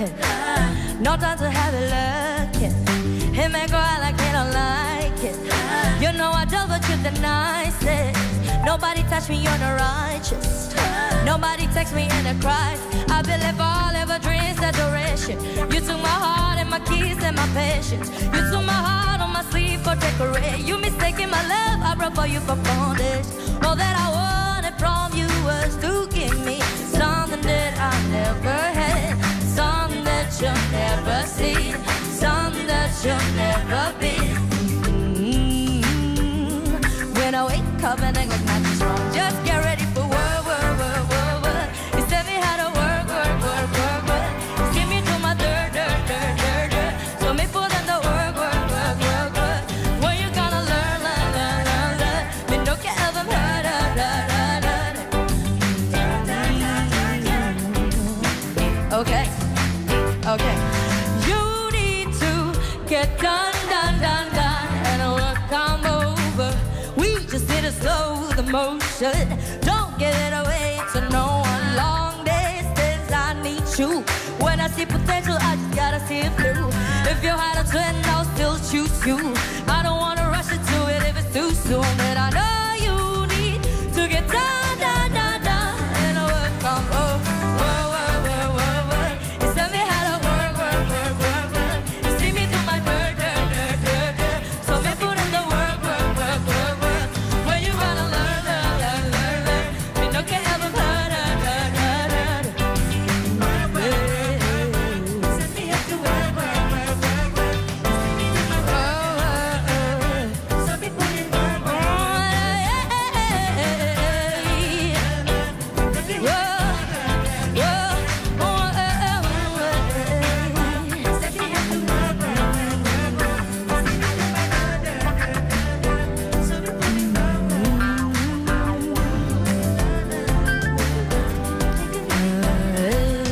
No time to have a look at him and girl like they don't like it. You know I do, but you the nicest. Nobody touch me, you're not righteous. Nobody text me in a Christ. I believe all of our dreams duration. You took my heart and my keys and my patience. You took my heart on my sleeve for decorate. You mistaken my love, I brought for you for bondage. All that I Wrong, just get ready for work, work, work, work, to work, work, work, work, my dirt, dirt, dirt, dirt. So in the work, work, work, work, you gonna learn, learn, learn, learn, heard, heard, heard, heard, heard. Okay, okay. You need to get done, to slow the motion. Don't give it away to no one. Long distance, I need you. When I see potential, I just gotta see it through. If you had a twin, I'll still choose you.